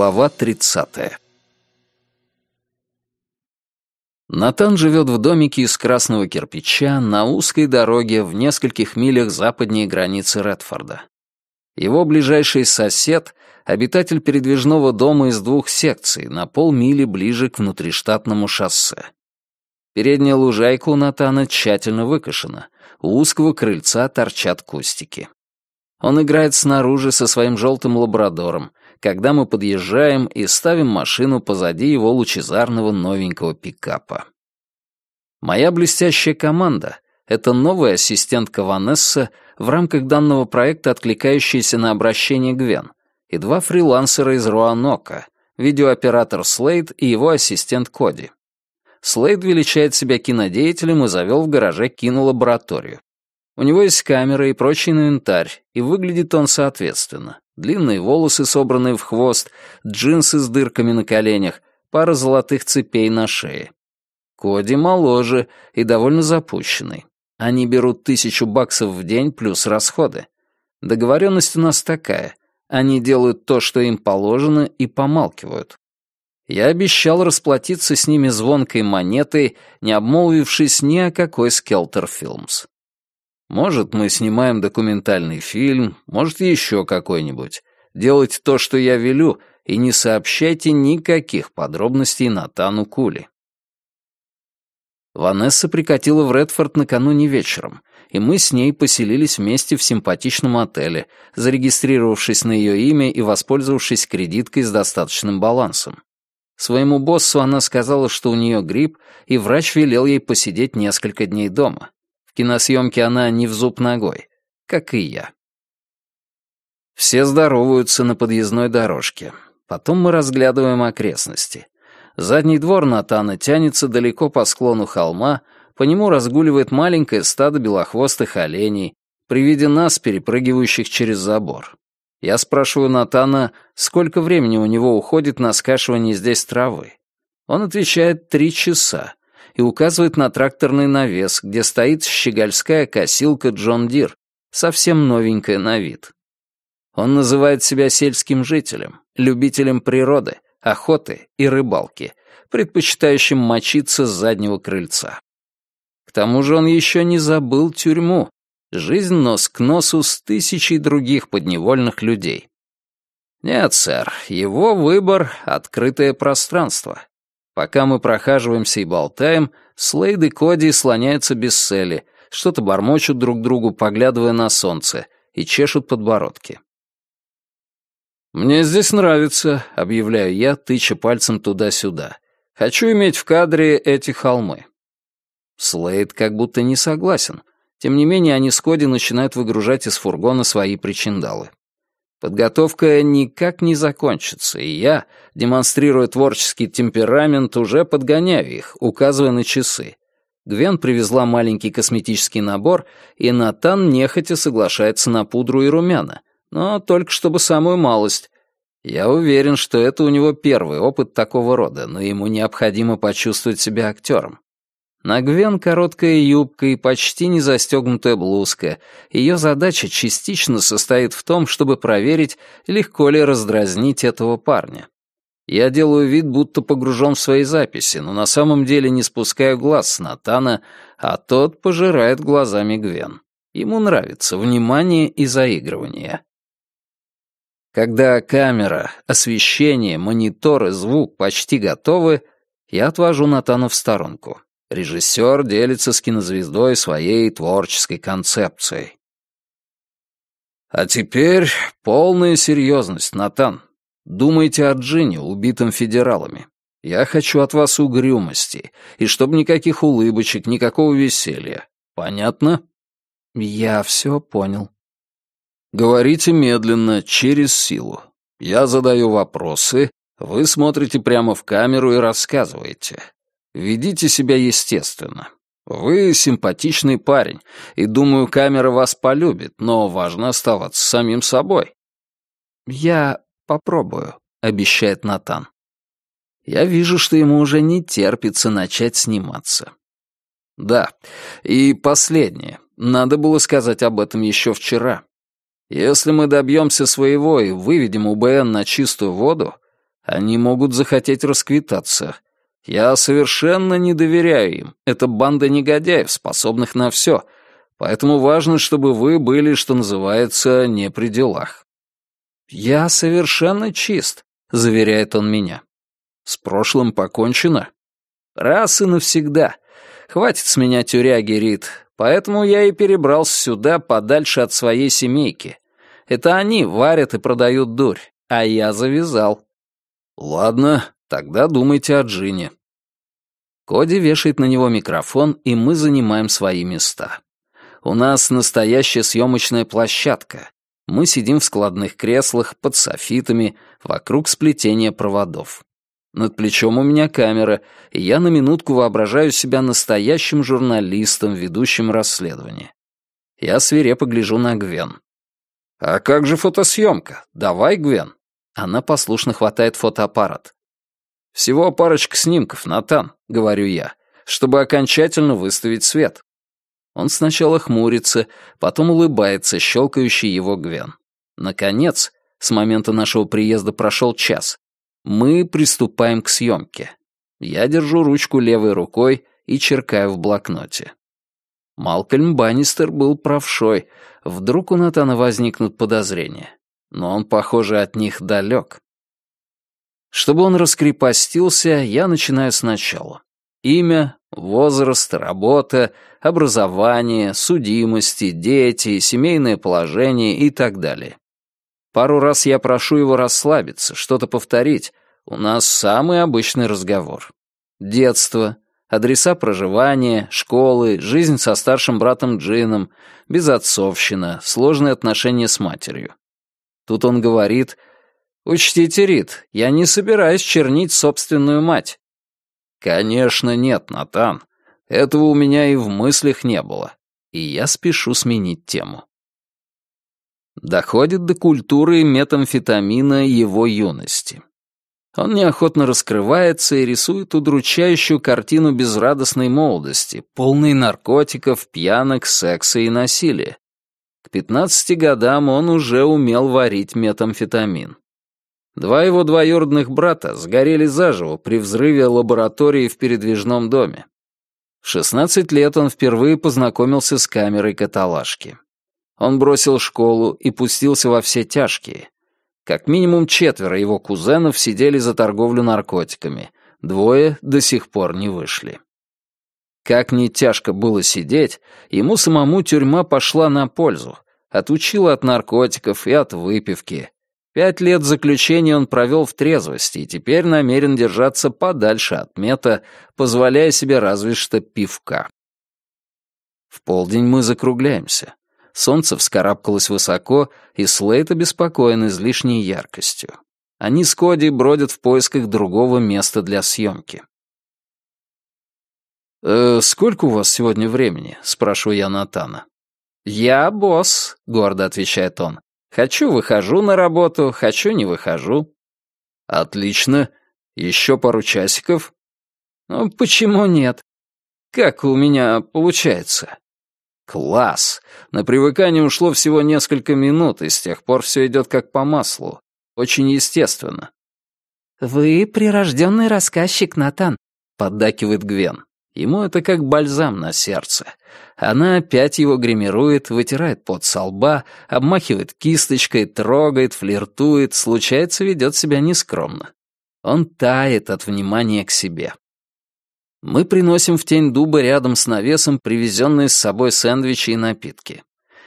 Глава 30. Натан живет в домике из красного кирпича на узкой дороге в нескольких милях западнее границы Редфорда. Его ближайший сосед — обитатель передвижного дома из двух секций на полмили ближе к внутриштатному шоссе. Передняя лужайка у Натана тщательно выкошена, у узкого крыльца торчат кустики. Он играет снаружи со своим желтым лабрадором, когда мы подъезжаем и ставим машину позади его лучезарного новенького пикапа. Моя блестящая команда — это новая ассистентка Ванесса в рамках данного проекта, откликающаяся на обращение Гвен, и два фрилансера из Руанока, видеооператор Слейд и его ассистент Коди. Слейд величает себя кинодеятелем и завел в гараже кинолабораторию. У него есть камера и прочий инвентарь, и выглядит он соответственно. Длинные волосы, собранные в хвост, джинсы с дырками на коленях, пара золотых цепей на шее. Коди моложе и довольно запущенный. Они берут тысячу баксов в день плюс расходы. Договоренность у нас такая. Они делают то, что им положено, и помалкивают. Я обещал расплатиться с ними звонкой монетой, не обмолвившись ни о какой Скелтер Филмс. Может, мы снимаем документальный фильм, может, еще какой-нибудь. Делайте то, что я велю, и не сообщайте никаких подробностей Натану Кули. Ванесса прикатила в Редфорд накануне вечером, и мы с ней поселились вместе в симпатичном отеле, зарегистрировавшись на ее имя и воспользовавшись кредиткой с достаточным балансом. Своему боссу она сказала, что у нее грипп, и врач велел ей посидеть несколько дней дома. В киносъемке она не в зуб ногой, как и я. Все здороваются на подъездной дорожке. Потом мы разглядываем окрестности. Задний двор Натана тянется далеко по склону холма, по нему разгуливает маленькое стадо белохвостых оленей, при виде нас, перепрыгивающих через забор. Я спрашиваю Натана, сколько времени у него уходит на скашивание здесь травы. Он отвечает «три часа и указывает на тракторный навес, где стоит щегольская косилка Джон Дир, совсем новенькая на вид. Он называет себя сельским жителем, любителем природы, охоты и рыбалки, предпочитающим мочиться с заднего крыльца. К тому же он еще не забыл тюрьму, жизнь нос к носу с тысячей других подневольных людей. Нет, сэр, его выбор — открытое пространство. Пока мы прохаживаемся и болтаем, Слейд и Коди слоняются без цели, что-то бормочут друг другу, поглядывая на солнце, и чешут подбородки. «Мне здесь нравится», — объявляю я, тыча пальцем туда-сюда. «Хочу иметь в кадре эти холмы». Слейд как будто не согласен. Тем не менее, они с Коди начинают выгружать из фургона свои причиндалы. Подготовка никак не закончится, и я, демонстрируя творческий темперамент, уже подгоняю их, указывая на часы. Гвен привезла маленький косметический набор, и Натан нехотя соглашается на пудру и румяна, но только чтобы самую малость. Я уверен, что это у него первый опыт такого рода, но ему необходимо почувствовать себя актером. На Гвен короткая юбка и почти не застегнутая блузка. Ее задача частично состоит в том, чтобы проверить, легко ли раздразнить этого парня. Я делаю вид, будто погружен в свои записи, но на самом деле не спускаю глаз с Натана, а тот пожирает глазами Гвен. Ему нравится внимание и заигрывание. Когда камера, освещение, мониторы, звук почти готовы, я отвожу Натана в сторонку. Режиссер делится с кинозвездой своей творческой концепцией. А теперь полная серьезность, Натан. Думайте о Джине, убитом федералами. Я хочу от вас угрюмости, и чтобы никаких улыбочек, никакого веселья. Понятно? Я все понял. Говорите медленно, через силу. Я задаю вопросы, вы смотрите прямо в камеру и рассказываете. Ведите себя естественно. Вы симпатичный парень, и, думаю, камера вас полюбит, но важно оставаться самим собой». «Я попробую», — обещает Натан. Я вижу, что ему уже не терпится начать сниматься. Да, и последнее. Надо было сказать об этом еще вчера. Если мы добьемся своего и выведем УБН на чистую воду, Они могут захотеть расквитаться. Я совершенно не доверяю им. Это банда негодяев, способных на все. Поэтому важно, чтобы вы были, что называется, не при делах. «Я совершенно чист», — заверяет он меня. «С прошлым покончено?» «Раз и навсегда. Хватит с меня тюряги, Рит. Поэтому я и перебрался сюда, подальше от своей семейки. Это они варят и продают дурь, а я завязал». «Ладно, тогда думайте о Джине». Коди вешает на него микрофон, и мы занимаем свои места. У нас настоящая съемочная площадка. Мы сидим в складных креслах, под софитами, вокруг сплетения проводов. Над плечом у меня камера, и я на минутку воображаю себя настоящим журналистом, ведущим расследование. Я свирепо гляжу на Гвен. «А как же фотосъемка? Давай, Гвен!» Она послушно хватает фотоаппарат. «Всего парочка снимков, Натан», — говорю я, «чтобы окончательно выставить свет». Он сначала хмурится, потом улыбается, щелкающий его Гвен. Наконец, с момента нашего приезда прошел час, мы приступаем к съемке. Я держу ручку левой рукой и черкаю в блокноте. Малкольм Баннистер был правшой. Вдруг у Натана возникнут подозрения. Но он, похоже, от них далек. Чтобы он раскрепостился, я начинаю сначала. Имя, возраст, работа, образование, судимости, дети, семейное положение и так далее. Пару раз я прошу его расслабиться, что-то повторить. У нас самый обычный разговор. Детство, адреса проживания, школы, жизнь со старшим братом Джином, безотцовщина, сложные отношения с матерью. Тут он говорит, «Учтите, Рит, я не собираюсь чернить собственную мать». «Конечно нет, Натан. Этого у меня и в мыслях не было. И я спешу сменить тему доходит до культуры метамфетамина его юности. Он неохотно раскрывается и рисует удручающую картину безрадостной молодости, полной наркотиков, пьянок, секса и насилия. К 15 годам он уже умел варить метамфетамин. Два его двоюродных брата сгорели заживо при взрыве лаборатории в передвижном доме. В 16 лет он впервые познакомился с камерой каталажки. Он бросил школу и пустился во все тяжкие. Как минимум четверо его кузенов сидели за торговлю наркотиками, двое до сих пор не вышли. Как ни тяжко было сидеть, ему самому тюрьма пошла на пользу, отучила от наркотиков и от выпивки. Пять лет заключения он провел в трезвости и теперь намерен держаться подальше от мета, позволяя себе разве что пивка. В полдень мы закругляемся. Солнце вскарабкалось высоко, и Слейт обеспокоен излишней яркостью. Они с Коди бродят в поисках другого места для съемки. «Э, «Сколько у вас сегодня времени?» — спрашиваю я Натана. «Я босс», — гордо отвечает он. «Хочу — выхожу на работу, хочу — не выхожу». «Отлично. Еще пару часиков?» «Ну, почему нет? Как у меня получается?» Класс! На привыкание ушло всего несколько минут, и с тех пор все идет как по маслу. Очень естественно. «Вы прирожденный рассказчик, Натан», — поддакивает Гвен. Ему это как бальзам на сердце. Она опять его гримирует, вытирает пот со лба, обмахивает кисточкой, трогает, флиртует, случается, ведет себя нескромно. Он тает от внимания к себе. Мы приносим в тень дуба рядом с навесом привезенные с собой сэндвичи и напитки.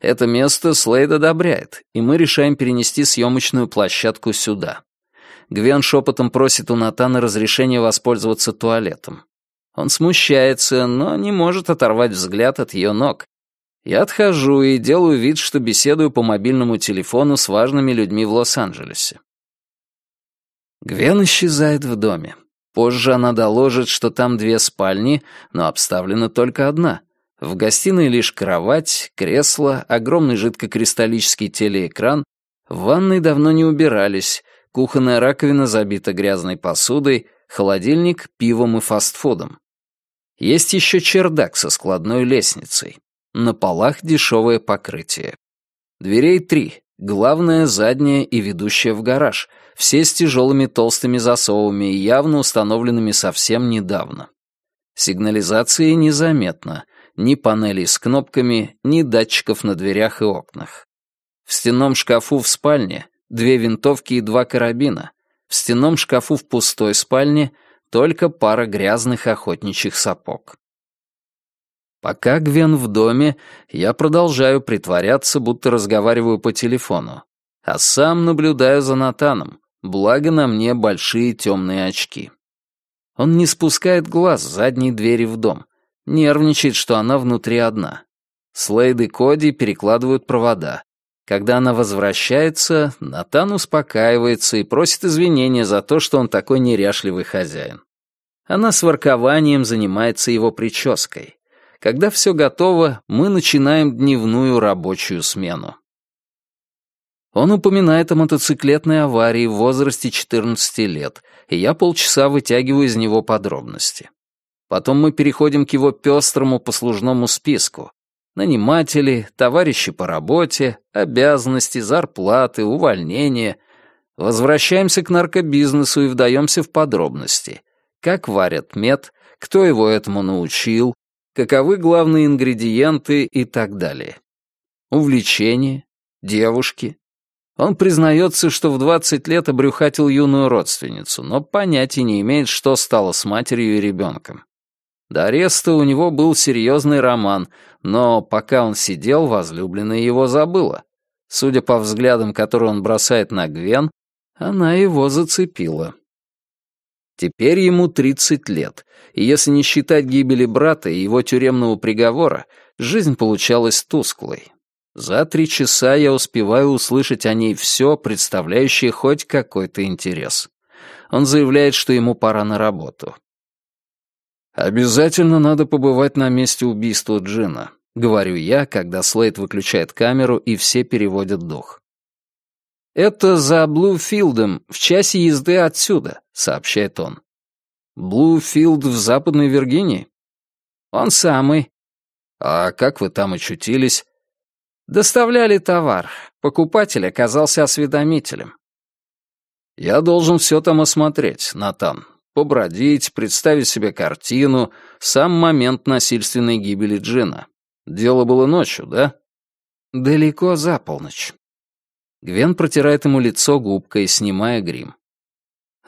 Это место Слейд одобряет, и мы решаем перенести съемочную площадку сюда. Гвен шепотом просит у Натана разрешения воспользоваться туалетом. Он смущается, но не может оторвать взгляд от ее ног. Я отхожу и делаю вид, что беседую по мобильному телефону с важными людьми в Лос-Анджелесе. Гвен исчезает в доме. Позже она доложит, что там две спальни, но обставлена только одна. В гостиной лишь кровать, кресло, огромный жидкокристаллический телеэкран. В ванной давно не убирались, кухонная раковина забита грязной посудой, холодильник — пивом и фастфудом. Есть еще чердак со складной лестницей. На полах дешевое покрытие. Дверей три, Главная задняя и ведущая в гараж, все с тяжелыми толстыми засовами явно установленными совсем недавно. Сигнализации незаметно, ни панелей с кнопками, ни датчиков на дверях и окнах. В стенном шкафу в спальне две винтовки и два карабина. В стенном шкафу в пустой спальне только пара грязных охотничьих сапог. Пока Гвен в доме, я продолжаю притворяться, будто разговариваю по телефону, а сам наблюдаю за Натаном, благо на мне большие темные очки. Он не спускает глаз с задней двери в дом, нервничает, что она внутри одна. Слейд и Коди перекладывают провода. Когда она возвращается, Натан успокаивается и просит извинения за то, что он такой неряшливый хозяин. Она с воркованием занимается его прической. Когда все готово, мы начинаем дневную рабочую смену. Он упоминает о мотоциклетной аварии в возрасте 14 лет, и я полчаса вытягиваю из него подробности. Потом мы переходим к его пестрому послужному списку. Наниматели, товарищи по работе, обязанности, зарплаты, увольнения. Возвращаемся к наркобизнесу и вдаемся в подробности. Как варят мед, кто его этому научил, каковы главные ингредиенты и так далее. Увлечение, девушки. Он признается, что в 20 лет обрюхатил юную родственницу, но понятия не имеет, что стало с матерью и ребенком. До ареста у него был серьезный роман, но пока он сидел, возлюбленная его забыла. Судя по взглядам, которые он бросает на Гвен, она его зацепила. Теперь ему 30 лет, и если не считать гибели брата и его тюремного приговора, жизнь получалась тусклой. За три часа я успеваю услышать о ней все, представляющее хоть какой-то интерес. Он заявляет, что ему пора на работу. «Обязательно надо побывать на месте убийства Джина», — говорю я, когда Слейд выключает камеру и все переводят дух. «Это за Блуфилдом, в часе езды отсюда», — сообщает он. «Блуфилд в Западной Виргинии?» «Он самый». «А как вы там очутились?» «Доставляли товар. Покупатель оказался осведомителем». «Я должен все там осмотреть, Натан. Побродить, представить себе картину, сам момент насильственной гибели Джина. Дело было ночью, да?» «Далеко за полночь». Гвен протирает ему лицо губкой, снимая грим.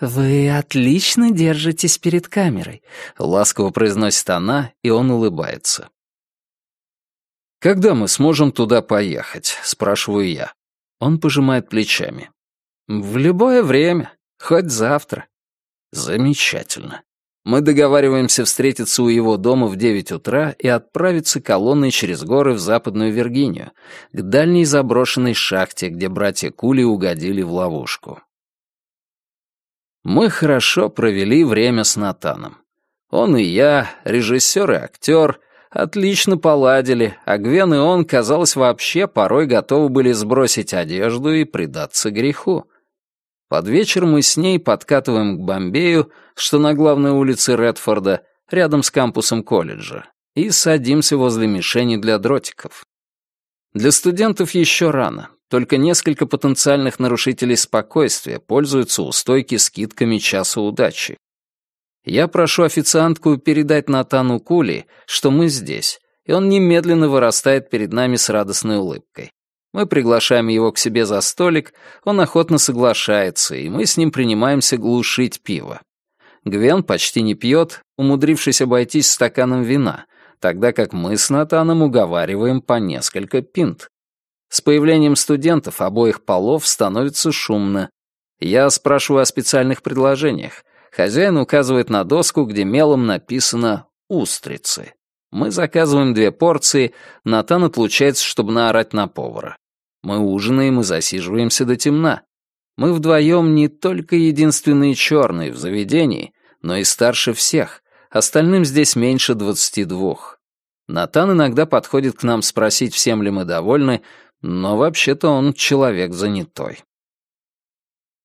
«Вы отлично держитесь перед камерой», — ласково произносит она, и он улыбается. «Когда мы сможем туда поехать?» — спрашиваю я. Он пожимает плечами. «В любое время, хоть завтра». «Замечательно. Мы договариваемся встретиться у его дома в девять утра и отправиться колонной через горы в Западную Виргинию, к дальней заброшенной шахте, где братья Кули угодили в ловушку. Мы хорошо провели время с Натаном. Он и я, режиссер и актер, отлично поладили, а Гвен и он, казалось, вообще порой готовы были сбросить одежду и предаться греху. Под вечер мы с ней подкатываем к Бомбею, что на главной улице Редфорда, рядом с кампусом колледжа, и садимся возле мишени для дротиков. Для студентов еще рано, только несколько потенциальных нарушителей спокойствия пользуются у стойки скидками часа удачи. Я прошу официантку передать Натану Кули, что мы здесь, и он немедленно вырастает перед нами с радостной улыбкой. Мы приглашаем его к себе за столик, он охотно соглашается, и мы с ним принимаемся глушить пиво. Гвен почти не пьет, умудрившись обойтись стаканом вина, тогда как мы с Натаном уговариваем по несколько пинт. С появлением студентов обоих полов становится шумно. Я спрашиваю о специальных предложениях. Хозяин указывает на доску, где мелом написано «устрицы». Мы заказываем две порции, Натан отлучается, чтобы наорать на повара. Мы ужинаем и засиживаемся до темна. Мы вдвоем не только единственные черные в заведении, но и старше всех. Остальным здесь меньше двадцати двух. Натан иногда подходит к нам спросить, всем ли мы довольны, но вообще-то он человек занятой.